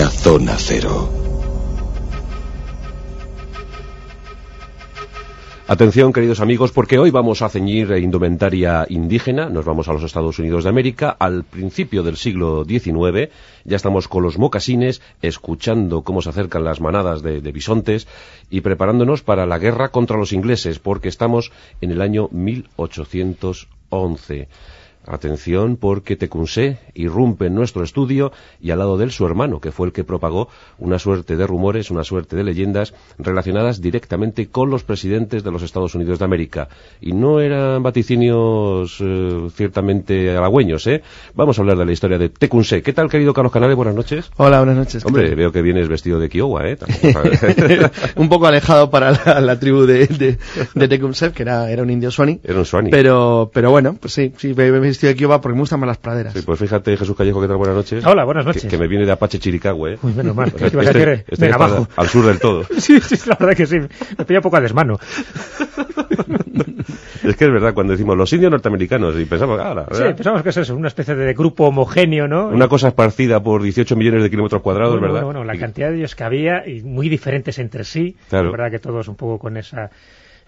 la zona cero. Atención, queridos amigos, porque hoy vamos a ceñir indumentaria indígena, nos vamos a los Estados Unidos de América, al principio del siglo XIX, ya estamos con los mocasines, escuchando cómo se acercan las manadas de, de bisontes y preparándonos para la guerra contra los ingleses, porque estamos en el año 1811. Atención porque Tecumseh irrumpe en nuestro estudio y al lado de él su hermano, que fue el que propagó una suerte de rumores, una suerte de leyendas relacionadas directamente con los presidentes de los Estados Unidos de América. Y no eran vaticinios eh, ciertamente halagüeños, ¿eh? Vamos a hablar de la historia de Tecumseh. ¿Qué tal, querido Carlos Canales? Buenas noches. Hola, buenas noches. Hombre, veo que vienes vestido de Kiowa, ¿eh? un poco alejado para la, la tribu de, de, de Tecumseh, que era, era un indio suani. Era un suani. Pero, pero bueno, pues sí, sí, me, me vestido de Kiowa porque me gustan más las praderas. Sí, pues fíjate, Jesús Callejo, ¿qué tal? Buenas noches. Hola, buenas noches. Que, que me viene de Apache Chiricahue, ¿eh? Uy, menos mal. O sea, ¿Qué ibas a este- este abajo. Al sur del todo. Sí, sí, la verdad que sí. Me pilla un poco a desmano. Es que es verdad, cuando decimos los indios norteamericanos y pensamos, ah, la Sí, pensamos que es eso, una especie de grupo homogéneo, ¿no? una cosa esparcida por 18 millones de kilómetros cuadrados, bueno, ¿verdad? bueno, bueno, la Y- cantidad de ellos que había y muy diferentes entre sí. Claro. Es verdad que todos un poco con esa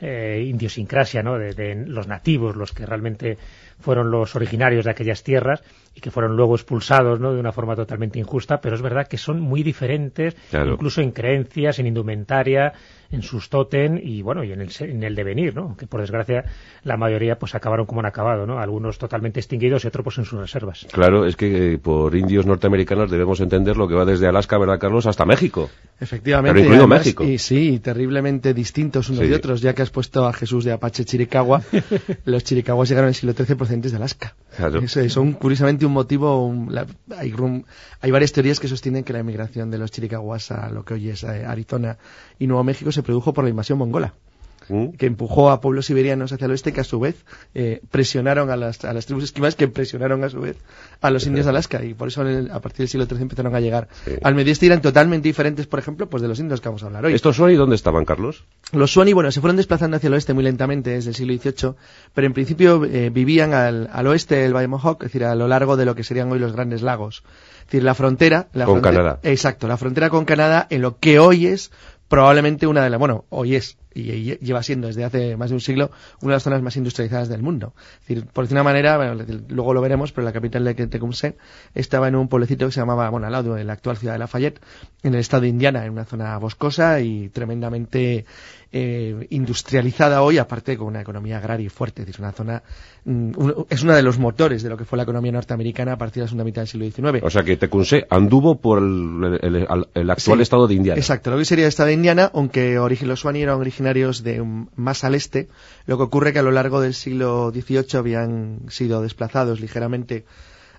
eh, idiosincrasia, ¿no? De, de los nativos, los que realmente fueron los originarios de aquellas tierras y que fueron luego expulsados, ¿no? De una forma totalmente injusta, pero es verdad que son muy diferentes, Claro. incluso en creencias, en indumentaria, en sus tótem y bueno, y en el, se- en el devenir, ¿no? Que por desgracia la mayoría pues acabaron como han acabado, ¿no? Algunos totalmente extinguidos y otros pues en sus reservas. Claro, es que eh, por indios norteamericanos debemos entender lo que va desde Alaska, ¿verdad, Carlos?, hasta México. Efectivamente. Pero y incluido además- México. Y sí, terriblemente distintos unos Sí. de otros, ya que has puesto a Jesús de Apache Chiricahua. los Chiricahuas llegaron en el siglo XIII procedentes de Alaska. Claro. Eso es un, curiosamente un motivo, un- la- hay, rum- hay varias teorías que sostienen que la emigración de los Chiricahuas a lo que hoy es eh, Arizona y Nuevo México se produjo por la invasión mongola. ¿Mm? que empujó a pueblos siberianos hacia el oeste que a su vez eh, presionaron a las, a las tribus esquimales que presionaron a su vez a los indios de Alaska y por eso en el- a partir del siglo XIII empezaron a llegar Sí. al y eran totalmente diferentes por ejemplo pues de los indios que vamos a hablar hoy ¿Estos y dónde estaban, Carlos? los Suani, bueno, se fueron desplazando hacia el oeste muy lentamente desde el siglo XVIII, pero en principio eh, vivían al, al oeste del Valle Mohawk, es decir, a lo largo de lo que serían hoy los grandes lagos. Es decir, la frontera... La Con Canadá. Exacto, la frontera con Canadá en lo que hoy es probablemente una de las... Bueno, hoy es, y, lleva siendo desde hace más de un siglo, una de las zonas más industrializadas del mundo. Es decir, por decir una manera, bueno, luego lo veremos, pero la capital de Tecumseh estaba en un pueblecito que se llamaba, bueno, al lado de la actual ciudad de Lafayette, en el estado de Indiana, en una zona boscosa y tremendamente eh, industrializada hoy, aparte con una economía agraria fuerte. Es decir, una zona, mm, un- es una de los motores de lo que fue la economía norteamericana a partir de la segunda mitad del siglo XIX. O sea que Tecumseh anduvo por el, el- el- el actual Sí. estado de Indiana. Exacto, lo que sería el estado de Indiana, aunque origi- los Suani eran de más al este, lo que ocurre que a lo largo del siglo XVIII habían sido desplazados ligeramente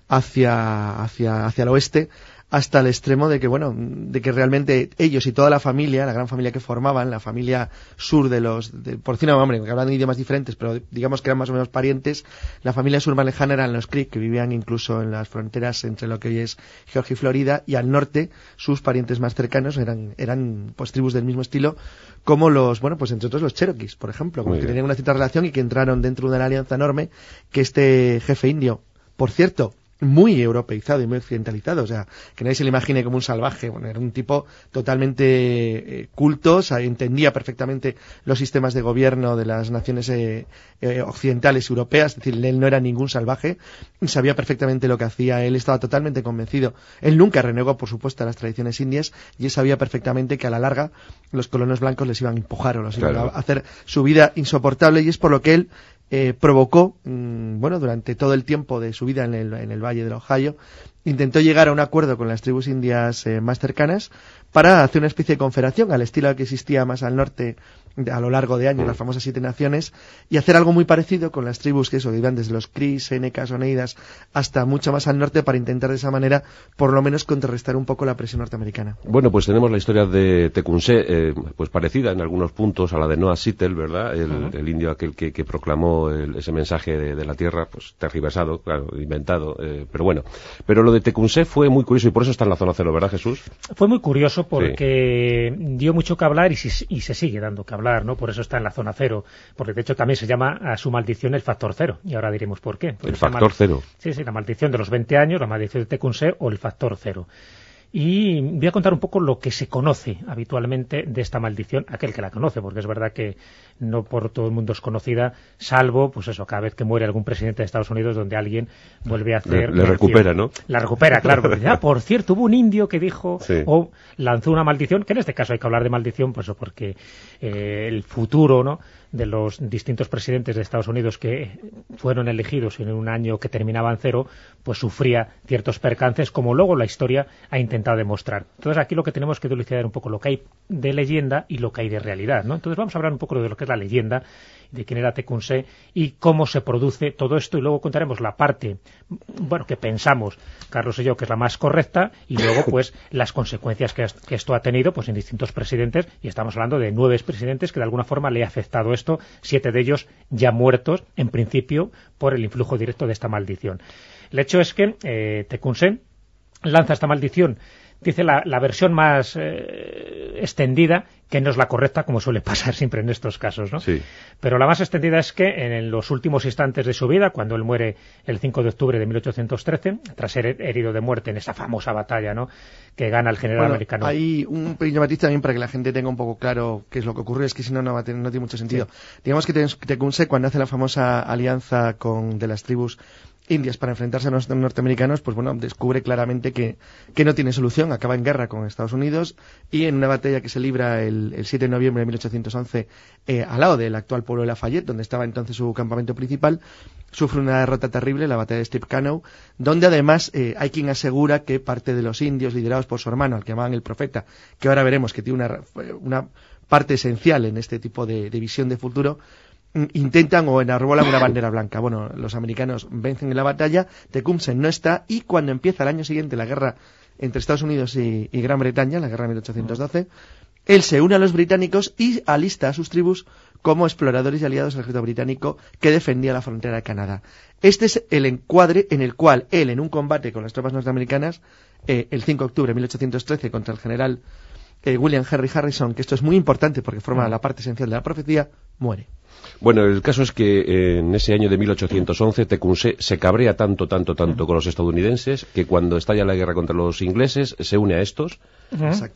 hacia, hacia, hacia el oeste, hasta el extremo de que, bueno, de que realmente ellos y toda la familia, la gran familia que formaban, la familia sur de los, de, por decir un hombre, que hablan idiomas diferentes, pero digamos que eran más o menos parientes, la familia sur más lejana eran los Creek, que vivían incluso en las fronteras entre lo que hoy es Georgia y Florida, y al norte, sus parientes más cercanos eran, eran pues tribus del mismo estilo, como los, bueno, pues entre otros los Cherokees, por ejemplo, que tenían una cierta relación y que entraron dentro de una alianza enorme que este jefe indio, por cierto, muy europeizado y muy occidentalizado, o sea, que nadie se le imagine como un salvaje, bueno, era un tipo totalmente eh, culto, o sea, entendía perfectamente los sistemas de gobierno de las naciones eh, eh, occidentales europeas, es decir, él no era ningún salvaje, sabía perfectamente lo que hacía, él estaba totalmente convencido, él nunca renegó, por supuesto, a las tradiciones indias y él sabía perfectamente que a la larga los colonos blancos les iban a empujar o los iban a hacer su vida insoportable y es por lo que él eh, provocó, mm, bueno, durante todo el tiempo de su vida en el, en el Valle del Ohio, intentó llegar a un acuerdo con las tribus indias eh, más cercanas para hacer una especie de confederación al estilo que existía más al norte de- a lo largo de años, las famosas siete naciones, y hacer algo muy parecido con las tribus que eso, iban desde los Cris, Senecas, Oneidas, hasta mucho más al norte para intentar de esa manera, por lo menos, contrarrestar un poco la presión norteamericana. Bueno, pues tenemos la historia de Tecumseh, eh, pues parecida en algunos puntos a la de Noah Sittel, ¿verdad? El, el indio aquel que, que proclamó el- ese mensaje de, de la tierra, pues tergiversado, claro, inventado, eh, pero bueno. Pero lo de Tecumseh fue muy curioso y por eso está en la zona cero, ¿verdad, Jesús? Fue muy curioso porque dio mucho que hablar y, si- y se sigue dando que hablar, ¿no? Por eso está en la zona cero, porque de hecho también se llama a su maldición el factor cero, y ahora diremos por qué. El factor mal- cero. Sí, sí, la maldición de los 20 años, la maldición de Tecumseh o el factor cero. Y voy a contar un poco lo que se conoce habitualmente de esta maldición, aquel que la conoce, porque es verdad que no por todo el mundo es conocida, salvo, pues eso, cada vez que muere algún presidente de Estados Unidos donde alguien vuelve a hacer... Le, recupera, ¿no? La recupera, claro. Porque, ah, por cierto, hubo un indio que dijo o lanzó una maldición, que en este caso hay que hablar de maldición, pues porque eh, el futuro, ¿no?, de los distintos presidentes de Estados Unidos que fueron elegidos en un año que terminaba en cero, pues sufría ciertos percances, como luego la historia ha intentado demostrar. Entonces aquí lo que tenemos que dilucidar un poco lo que hay de leyenda y lo que hay de realidad, ¿no? Entonces vamos a hablar un poco de lo que es la leyenda, de quién era Tecumseh y cómo se produce todo esto. Y luego contaremos la parte, bueno, que pensamos, Carlos y yo, que es la más correcta y luego pues las consecuencias que, esto ha tenido pues en distintos presidentes. Y estamos hablando de nueve presidentes que de alguna forma le ha afectado esto, siete de ellos ya muertos en principio por el influjo directo de esta maldición. El hecho es que eh, lanza esta maldición dice la, versión más eh, extendida, que no es la correcta, como suele pasar siempre en estos casos, ¿no? Sí. Pero la más extendida es que en los últimos instantes de su vida, cuando él muere el 5 de octubre de 1813, tras ser herido de muerte en esa famosa batalla, ¿no?, que gana el general americano. Hay un pequeño matiz también para que la gente tenga un poco claro qué es lo que ocurre, es que si no, no, tiene mucho sentido. Digamos que Tecumseh, cuando hace la famosa alianza con de las tribus indias para enfrentarse a los norteamericanos, pues bueno, descubre claramente que, que, no tiene solución, acaba en guerra con Estados Unidos y en una batalla que se libra el, 7 de noviembre de 1811 eh, al lado del actual pueblo de Lafayette, donde estaba entonces su campamento principal, sufre una derrota terrible, la batalla de Steve donde además eh, hay quien asegura que parte de los indios liderados por su hermano, al que llamaban el profeta, que ahora veremos que tiene una, una parte esencial en este tipo de, de visión de futuro, intentan o enarbolan una bandera blanca. Bueno, los americanos vencen en la batalla, Tecumseh no está y cuando empieza el año siguiente la guerra entre Estados Unidos y, Gran Bretaña, la guerra de 1812, él se une a los británicos y alista a sus tribus como exploradores y aliados del ejército británico que defendía la frontera de Canadá. Este es el encuadre en el cual él, en un combate con las tropas norteamericanas, eh, el 5 de octubre de 1813 contra el general eh, William Henry Harrison, que esto es muy importante porque forma la parte esencial de la profecía, muere. Bueno, el caso es que eh, en ese año de 1811 Tecumseh se cabrea tanto, tanto, tanto con los estadounidenses que cuando estalla la guerra contra los ingleses se une a estos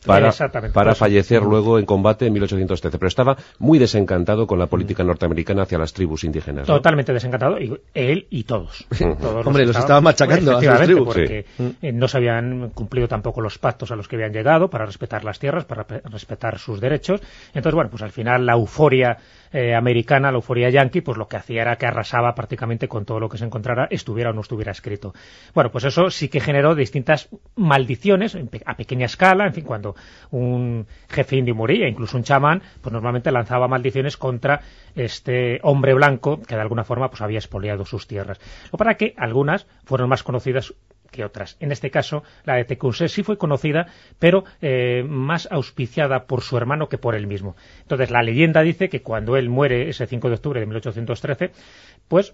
para, para fallecer luego en combate en 1813. Pero estaba muy desencantado con la política norteamericana hacia las tribus indígenas. Totalmente desencantado, y él y todos. Hombre, los estaba machacando a las tribus. Porque eh, no se habían cumplido tampoco los pactos a los que habían llegado para respetar las tierras, para respetar sus derechos. Entonces, bueno, pues al final la euforia eh, americana, la euforia yanqui, pues lo que hacía era que arrasaba prácticamente con todo lo que se encontrara, estuviera o no estuviera escrito. Bueno, pues eso sí que generó distintas maldiciones a pequeña escala, en fin, cuando un jefe indio moría, incluso un chamán, pues normalmente lanzaba maldiciones contra este hombre blanco que de alguna forma pues había expoliado sus tierras. Lo para que algunas fueron más conocidas que otras. En este caso, la de Tecumseh sí fue conocida, pero eh, más auspiciada por su hermano que por él mismo. Entonces, la leyenda dice que cuando él muere ese 5 de octubre de 1813, pues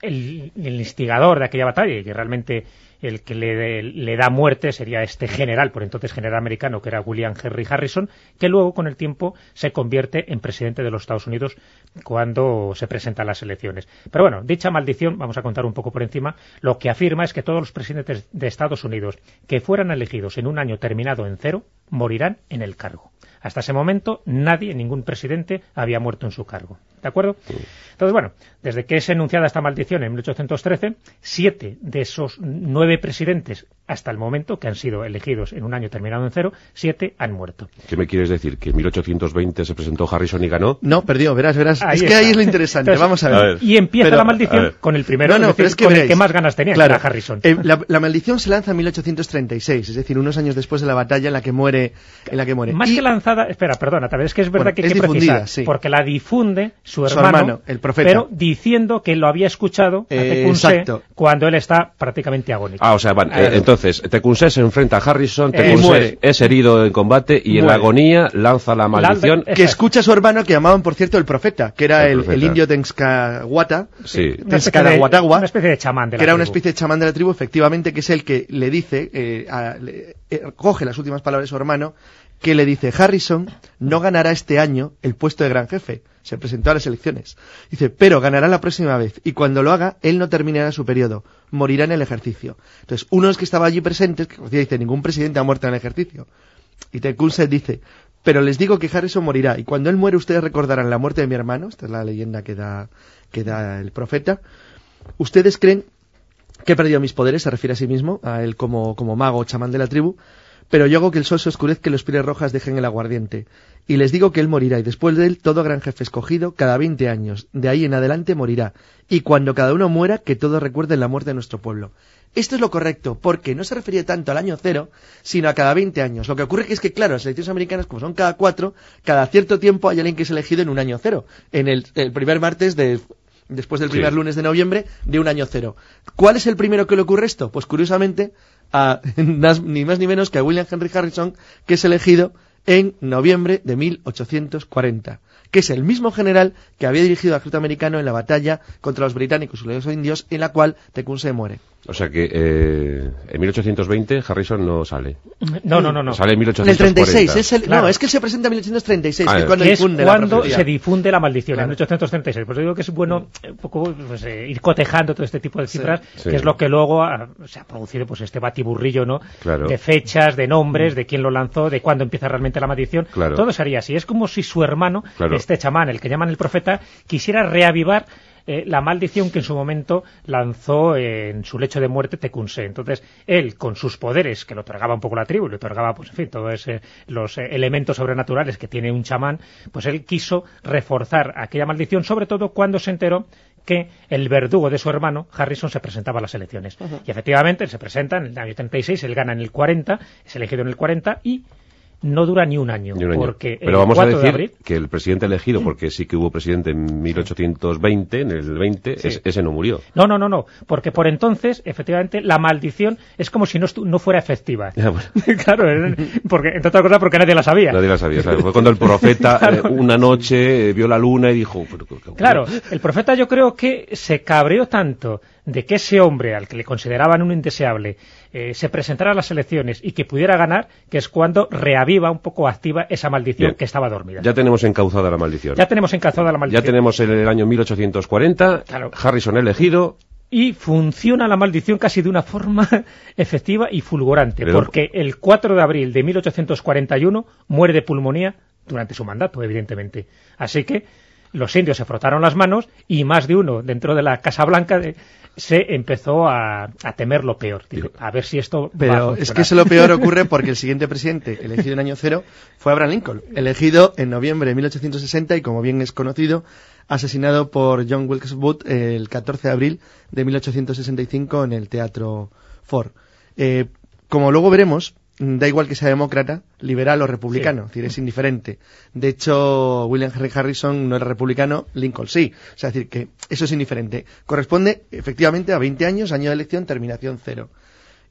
el, el instigador de aquella batalla, que realmente el que le, da muerte sería este general, por entonces general americano, que era William Henry Harrison, que luego con el tiempo se convierte en presidente de los Estados Unidos cuando se presentan las elecciones. Pero bueno, dicha maldición, vamos a contar un poco por encima, lo que afirma es que todos los presidentes de Estados Unidos que fueran elegidos en un año terminado en cero, morirán en el cargo. Hasta ese momento nadie, ningún presidente, había muerto en su cargo. ¿De acuerdo? Entonces, bueno, desde que es enunciada esta maldición en 1813, siete de esos nueve presidentes hasta el momento, que han sido elegidos en un año terminado en cero, siete han muerto. ¿Qué me quieres decir? ¿Que en 1820 se presentó Harrison y ganó? No, perdió, verás, verás. es que ahí es lo interesante, vamos a ver. Y empieza la maldición con el primero, no, es que con el que más ganas tenía, claro, Harrison. Eh, la, maldición se lanza en 1836, es decir, unos años después de la batalla en la que muere. En la que muere. Más que lanzada, espera, perdona, tal vez es que es verdad que hay que precisar, porque la difunde su hermano, el profeta. pero diciendo que lo había escuchado a eh, cuando él está prácticamente agónico. Ah, o sea, eh, entonces, Tecumseh se enfrenta a Harrison, Tecumseh es herido en combate y en la agonía lanza la maldición. que escucha a su hermano que llamaban, por cierto, el profeta, que era el, indio Tenscahuata, sí. una, especie de, una especie de chamán de la que era una especie de chamán de la tribu, efectivamente, que es el que le dice, eh, eh, coge las últimas palabras de su hermano que le dice, Harrison no ganará este año el puesto de gran jefe. Se presentó a las elecciones. Dice, pero ganará la próxima vez. Y cuando lo haga, él no terminará su periodo. Morirá en el ejercicio. Entonces, uno es que estaba allí presentes, que dice, ningún presidente ha muerto en el ejercicio. Y Tecumseh dice, pero les digo que Harrison morirá. Y cuando él muere, ustedes recordarán la muerte de mi hermano. Esta es la leyenda que da, que da el profeta. Ustedes creen que he perdido mis poderes, se refiere a sí mismo, a él como, como mago o chamán de la tribu, pero yo hago que el sol se oscurezca y los pieles rojas dejen el aguardiente. Y les digo que él morirá, y después de él todo gran jefe escogido, cada veinte años, de ahí en adelante morirá. Y cuando cada uno muera, que todos recuerden la muerte de nuestro pueblo. Esto es lo correcto, porque no se refería tanto al año cero, sino a cada veinte años. Lo que ocurre es que, claro, las elecciones americanas, como son cada cuatro, cada cierto tiempo hay alguien que es elegido en un año cero. En el primer martes de después del primer Sí. lunes de noviembre de un año cero. ¿Cuál es el primero que le ocurre esto? Pues curiosamente, a, ni más ni menos que a William Henry Harrison, que es elegido en noviembre de 1840, que es el mismo general que había dirigido al ejército americano en la batalla contra los británicos y los indios, en la cual Tecumseh muere. O sea que eh, en 1820 Harrison no sale. No, no, no. no. Sale en En el 1840. 36, es el, Claro. no, es que se presenta en 1836, Ah, que es eh. cuando es difunde la cuando profecía. se difunde la maldición, Claro. en 1836. Por eso digo que es bueno un poco pues, eh, ir cotejando todo este tipo de Sí. cifras, Sí. que es lo que luego ha- se ha producido pues este batiburrillo ¿no? Claro. de fechas, de nombres, de quién lo lanzó, de cuándo empieza realmente la maldición. Claro. Todo sería así. Es como si su hermano, Claro. este chamán, el que llaman el profeta, quisiera reavivar eh, la maldición que en su momento lanzó eh, en su lecho de muerte Tecumseh. Entonces, él, con sus poderes, que le otorgaba un poco la tribu, le otorgaba, pues en fin, todos eh, los elementos sobrenaturales que tiene un chamán, pues él quiso reforzar aquella maldición, sobre todo cuando se enteró que el verdugo de su hermano, Harrison, se presentaba a las elecciones. Y efectivamente, él se presenta en el año 36, él gana en el 40, es elegido en el 40 y no dura ni un año. Ni un año. Porque Pero el vamos a 4 de decir abril, que el presidente elegido, porque sí que hubo presidente en 1820, en el 20, Sí. es- ese no murió. No, no, no, no, porque por entonces, efectivamente, la maldición es como si no, no fuera efectiva. Bueno. claro, porque, entre otras cosas porque nadie la sabía. Nadie la sabía. ¿sabes? Fue cuando el profeta Claro. eh, una noche eh, vio la luna y dijo... "Pero, ¿qué- qué- Claro, el profeta yo creo que se cabreó tanto de que ese hombre, al que le consideraban un indeseable, eh, se presentara a las elecciones y que pudiera ganar, que es cuando reaviva un poco activa esa maldición Bien. que estaba dormida. Ya tenemos encauzada la maldición. Ya tenemos encalzada la maldición. Ya tenemos en el año 1840, Claro. Harrison elegido, y funciona la maldición casi de una forma efectiva y fulgurante, Pero- porque el 4 de abril de 1841 muere de pulmonía durante su mandato, evidentemente. Así que los indios se frotaron las manos y más de uno dentro de la Casa Blanca de- se empezó a, a temer lo peor. Dice, a ver si esto va a Pero es que eso lo peor ocurre porque el siguiente presidente elegido en año cero fue Abraham Lincoln, elegido en noviembre de 1860 y como bien es conocido, asesinado por John Wilkes Booth el 14 de abril de 1865 en el Teatro Ford. Eh, como luego veremos, da igual que sea demócrata, liberal o republicano, es decir, es indiferente. De hecho, William Henry Harrison no era republicano, Lincoln sí. O sea, es decir, que eso es indiferente. Corresponde efectivamente a 20 años, año de elección, terminación cero.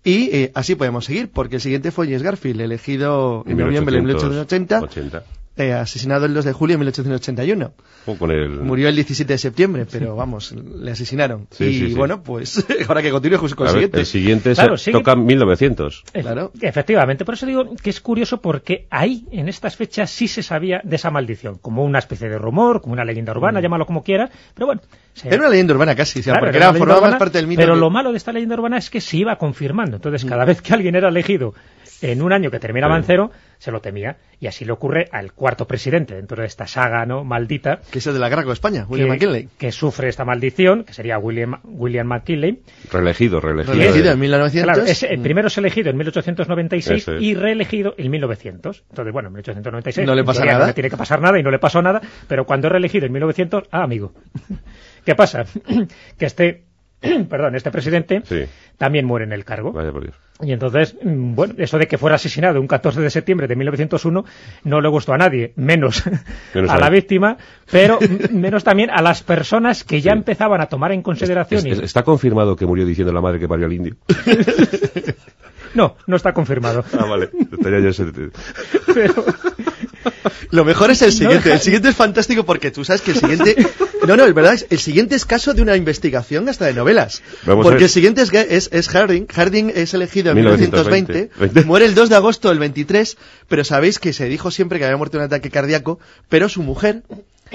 Y eh, así podemos seguir, porque el siguiente fue James Garfield, elegido en noviembre de 1880, 80. Eh, asesinado el 2 de julio de 1881. O con el... Murió el 17 de septiembre, pero vamos, le asesinaron. Sí, y sí, sí. bueno, pues ahora que continúe con el siguiente. el siguiente Claro, se sigue- toca 1900. Eh, Claro. Efectivamente, por eso digo que es curioso porque ahí, en estas fechas, sí se sabía de esa maldición, como una especie de rumor, como una leyenda urbana, llámalo como quieras, pero bueno. se- Era una leyenda urbana casi, Claro, porque era formaba más urbana, parte del mito. Pero que- lo malo de esta leyenda urbana es que se iba confirmando. Entonces, cada vez que alguien era elegido en un año que terminaba en cero, se lo temía. Y así le ocurre al cuarto presidente dentro de esta saga no maldita que es el de la guerra con España, William que, McKinley. que sufre esta maldición, que sería William, William McKinley. Reelegido, reelegido. Reelegido eh. en 1900. Claro, es, el primero es elegido en 1896 Eso es. y reelegido en 1900. Entonces, bueno, en 1896 No le pasa nada. No le tiene que pasar nada y no le pasó nada, pero cuando es reelegido en 1900, ah, amigo. ¿Qué pasa? que este, perdón, este presidente Sí. también muere en el cargo. Vaya por Dios. Y entonces, mm, bueno, eso de que fuera asesinado un 14 de septiembre de 1901 no le gustó a nadie, menos, Menos a a la víctima, pero menos también a las personas que ya Sí. empezaban a tomar en consideración. Es- y- es- ¿Está confirmado que murió diciendo la madre que parió al indio? No, no está confirmado. ah, vale. Pero, Lo mejor es el siguiente. El siguiente es fantástico porque tú sabes que el siguiente. No, no, es verdad. El siguiente es caso de una investigación hasta de novelas. Vamos porque el siguiente es, es, es Harding. Harding es elegido en 1920. 1920. Muere el 2 de agosto del 23. Pero sabéis que se dijo siempre que había muerto de un ataque cardíaco. Pero su mujer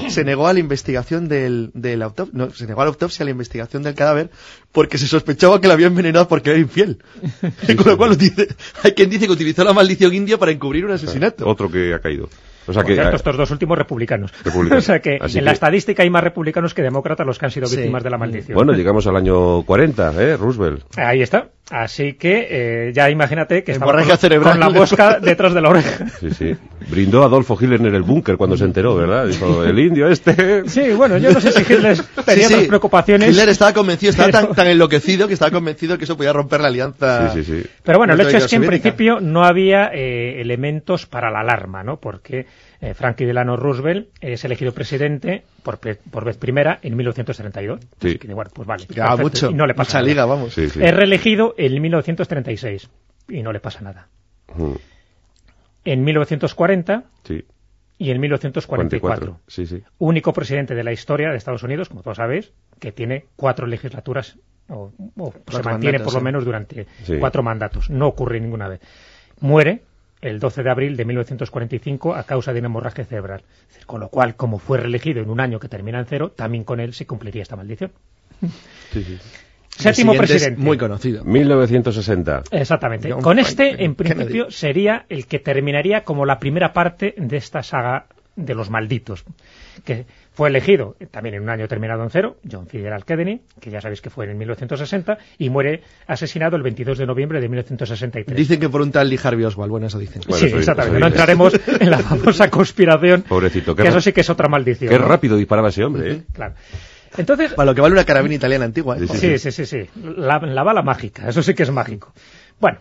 se negó a la investigación del, del autop- no, se negó a la autopsia, a la investigación del cadáver, porque se sospechaba que la había envenenado porque era infiel. Con lo cual dice, hay quien dice que utilizó la maldición india para encubrir un asesinato. Otro que ha caído. O sea Por que... cierto, estos dos últimos republicanos. Republicanos. o sea que Así en que- la estadística hay más republicanos que demócratas los que han sido Sí. víctimas de la maldición. Bueno, llegamos al año 40, ¿eh? Roosevelt. Ahí está. Así que eh, ya imagínate que Hemorragia con, con la mosca detrás de la oreja. Sí, sí. Brindó Adolfo Hitler en el búnker cuando se enteró, ¿verdad? Dijo, el indio este... Sí, bueno, yo no sé si Hitler tenía Sí, sí. otras preocupaciones. Hitler estaba convencido, estaba Pero- tan, tan enloquecido que estaba convencido que eso podía romper la alianza. Sí, sí, sí. Pero bueno, el hecho es que en principio no había eh, elementos para la alarma, ¿no? Porque eh, Franklin Delano Roosevelt es elegido presidente por, por vez primera en 1932. Sí. Así que, bueno, pues vale. Ya, perfecto, mucho. y no le pasa mucha nada. liga, vamos. Sí, sí. Es reelegido en 1936 y no le pasa nada. Mm, En 1940 Sí. y en 1944. 44. Sí, sí. Único presidente de la historia de Estados Unidos, como todos sabéis, que tiene cuatro legislaturas o, o se mantiene mandatos, por lo sí. menos durante Sí. cuatro mandatos. No ocurre ninguna vez. Muere el 12 de abril de 1945 a causa de una hemorragia cerebral. Con lo cual, como fue reelegido en un año que termina en cero, también con él se cumpliría esta maldición. sí, sí. Séptimo presidente. muy conocido. 1960. Exactamente. John Con este, Franklin en principio, Kennedy. sería el que terminaría como la primera parte de esta saga de los malditos, que fue elegido también en un año terminado en cero, John Fitzgerald Kennedy, que ya sabéis que fue en 1960, y muere asesinado el 22 de noviembre de 1963. Dicen que por un tal Lee Harvey Oswald, bueno, eso dicen. Bueno, sí, eso- exactamente. no entraremos en la famosa conspiración, Pobrecito, que eso sí que es otra maldición. Qué ¿no? rápido disparaba ese hombre, ¿eh? Claro. Entonces, Para lo que vale una carabina italiana antigua. ¿eh? Sí, Sí, sí, sí. La, la bala mágica, eso sí que es mágico. Bueno,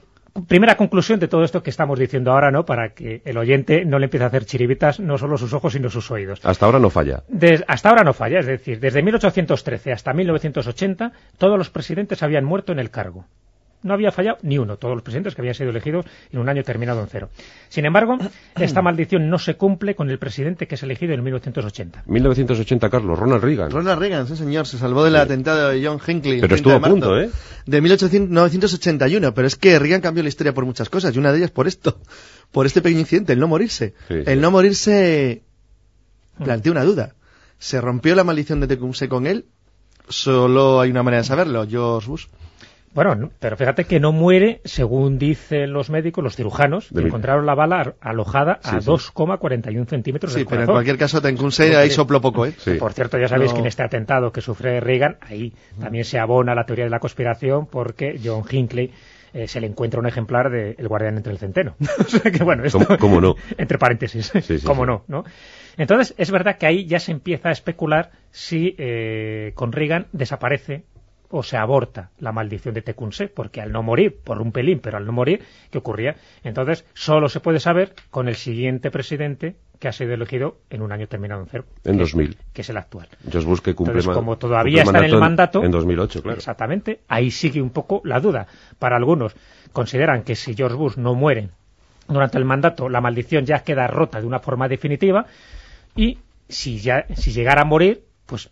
primera conclusión de todo esto que estamos diciendo ahora, ¿no? Para que el oyente no le empiece a hacer chiribitas no solo sus ojos, sino sus oídos. Hasta ahora no falla. Des- hasta ahora no falla, es decir, desde 1813 hasta 1980, todos los presidentes habían muerto en el cargo. No había fallado ni uno, todos los presidentes que habían sido elegidos en un año terminado en cero. Sin embargo, esta maldición no se cumple con el presidente que es elegido en 1980. 1980, Carlos, Ronald Reagan. Ronald Reagan, sí señor, se salvó del atentado de John Hinckley. Pero 30 estuvo de a punto, ¿eh? De 1881, pero es que Reagan cambió la historia por muchas cosas, y una de ellas por esto, por este pequeño incidente, el no morirse. Sí, sí. El no morirse planteó una duda. ¿Se rompió la maldición de Tecumseh con él? Solo hay una manera de saberlo, George Bush. Bueno, no, pero fíjate que no muere, según dicen los médicos, los cirujanos, que encontraron la bala alojada a Sí, sí. 2,41 centímetros Sí, del pero en corazón. cualquier caso Tecumseh ahí sopló poco, ¿eh? Sí. Por cierto, ya sabéis No. que en este atentado que sufre Reagan, ahí también se abona la teoría de la conspiración porque John Hinckley eh, se le encuentra un ejemplar de El guardián entre el centeno. o sea que bueno, esto, ¿Cómo- cómo no? entre paréntesis, Sí, sí, cómo sí. no, ¿no? Entonces, es verdad que ahí ya se empieza a especular si eh, con Reagan desaparece o se aborta la maldición de Tecumseh, porque al no morir, por un pelín, pero al no morir, ¿qué ocurría? Entonces, solo se puede saber con el siguiente presidente que ha sido elegido en un año terminado en cero. En que es- 2000. Que es el actual. George Bush que cumple Entonces, como todavía está en el mandato, En 2008, claro. Exactamente, ahí sigue un poco la duda. Para algunos consideran que si George Bush no muere durante el mandato, la maldición ya queda rota de una forma definitiva y si ya si llegara a morir, pues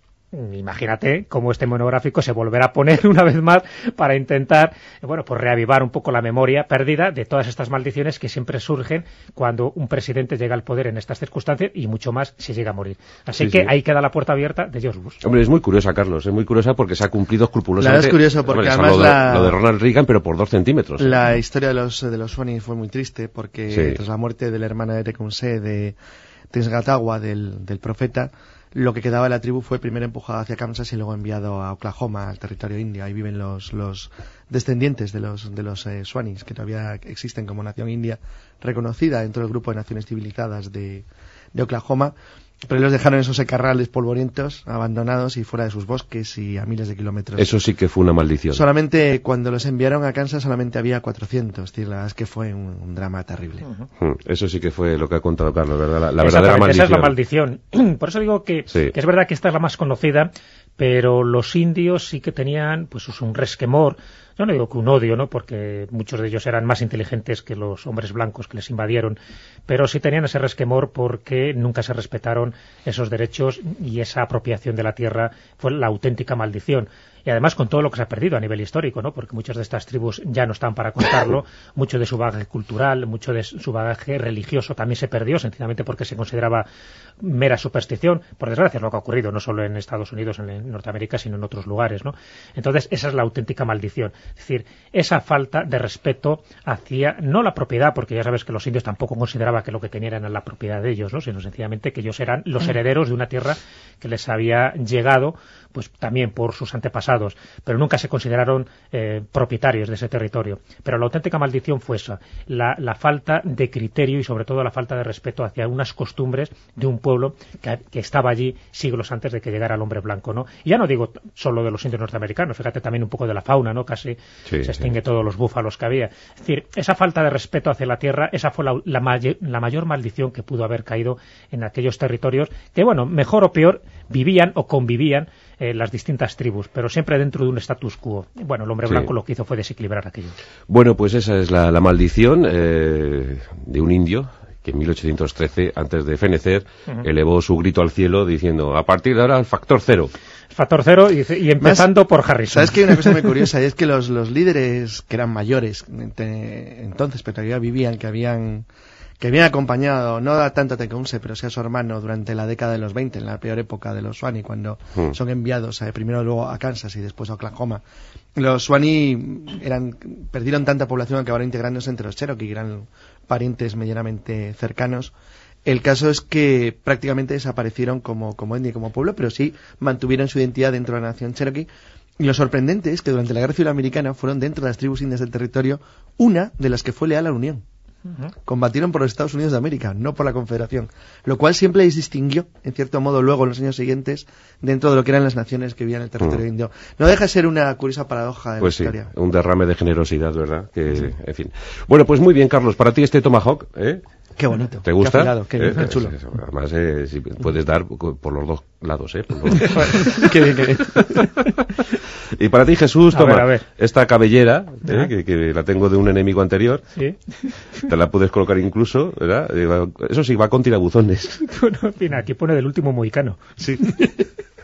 imagínate cómo este monográfico se volverá a poner una vez más para intentar, bueno, pues reavivar un poco la memoria perdida de todas estas maldiciones que siempre surgen cuando un presidente llega al poder en estas circunstancias y mucho más si llega a morir. Así Sí, que sí. ahí queda la puerta abierta de George Bush. Hombre, es muy curiosa, Carlos, es muy curiosa porque se ha cumplido escrupulosamente. La es curioso porque Hombre, además lo de- la- Lo de Ronald Reagan, pero por dos centímetros. La historia de los, de los Swanee fue muy triste porque Sí. tras la muerte del hermano de Tecumseh, de Tensgatawa, del, del profeta, lo que quedaba de la tribu fue primero empujado hacia Kansas y luego enviado a Oklahoma, al territorio indio. Ahí viven los, los descendientes de los, de los eh, Swanis, que todavía existen como nación india reconocida dentro del grupo de naciones civilizadas de, de Oklahoma. Pero los dejaron en esos secarrales polvorientos, abandonados y fuera de sus bosques y a miles de kilómetros. Eso sí que fue una maldición. Solamente cuando los enviaron a Kansas solamente había 400. Es decir, la verdad es que fue un, un drama terrible. Mm, Eso sí que fue lo que ha contado Carlos, ¿verdad? La, la verdadera maldición. Esa es la maldición. Por eso digo que, Sí. que es verdad que esta es la más conocida, pero los indios sí que tenían pues un resquemor yo no digo que un odio, ¿no? Porque muchos de ellos eran más inteligentes que los hombres blancos que les invadieron, pero sí tenían ese resquemor porque nunca se respetaron esos derechos y esa apropiación de la tierra fue la auténtica maldición y además con todo lo que se ha perdido a nivel histórico, ¿no? porque muchas de estas tribus ya no están para contarlo, mucho de su bagaje cultural, mucho de su bagaje religioso también se perdió, sencillamente porque se consideraba mera superstición, por desgracia es lo que ha ocurrido no solo en Estados Unidos, en Norteamérica, sino en otros lugares. ¿no? Entonces esa es la auténtica maldición, es decir, esa falta de respeto hacia, no la propiedad, porque ya sabes que los indios tampoco consideraban que lo que tenían era la propiedad de ellos, ¿no? sino sencillamente que ellos eran los herederos de una tierra que les había llegado pues también por sus antepasados, pero nunca se consideraron eh, propietarios de ese territorio. Pero la auténtica maldición fue esa, la, falta de criterio y sobre todo la falta de respeto hacia unas costumbres de un pueblo que, estaba allí siglos antes de que llegara el hombre blanco, ¿no? Y ya no digo solo de los indios norteamericanos, fíjate también un poco de la fauna, ¿no? Casi se extingue todos los búfalos que había. Es decir, esa falta de respeto hacia la tierra, esa fue la, la mayor maldición que pudo haber caído en aquellos territorios que, bueno, mejor o peor, vivían o convivían eh, las distintas tribus, pero siempre dentro de un status quo. Bueno, el hombre blanco lo que hizo fue desequilibrar aquello. Bueno, pues esa es la, maldición eh, de un indio que en 1813, antes de fenecer, elevó su grito al cielo diciendo, a partir de ahora el factor cero. Factor cero y, empezando por Harrison. ¿Sabes que hay una cosa muy curiosa? Y es que los, los líderes que eran mayores entonces, pero todavía vivían, que habían que viene acompañado, no da tanto a Tecumseh, pero sea su hermano durante la década de los 20, en la peor época de los Suani, cuando hmm. son enviados eh, primero luego a Kansas y después a Oklahoma. Los Suani eran, perdieron tanta población que acabaron integrándose entre los Cherokee, que eran parientes medianamente cercanos. El caso es que prácticamente desaparecieron como, como y como pueblo, pero sí mantuvieron su identidad dentro de la nación Cherokee. Y lo sorprendente es que durante la Guerra Civil Americana fueron dentro de las tribus indias del territorio una de las que fue leal a la Unión. Combatieron por los Estados Unidos de América, no por la Confederación. Lo cual siempre les distinguió, en cierto modo, luego en los años siguientes, dentro de lo que eran las naciones que vivían en el territorio indio. No deja de ser una curiosa paradoja de pues la historia. un derrame de generosidad, ¿verdad? Que, En fin. Bueno, pues muy bien, Carlos. Para ti este Tomahawk, ¿eh? Qué bonito. ¿Te gusta? Qué, qué, eh, chulo. además, eh, puedes dar por los dos lados, ¿eh? qué bien, qué bien. y para ti, Jesús, toma esta cabellera, ¿eh? que, la tengo de un enemigo anterior. Sí. Te la puedes colocar incluso, ¿verdad? Eso sí, va con tirabuzones. bueno, en fin, aquí pone del último mohicano. Sí.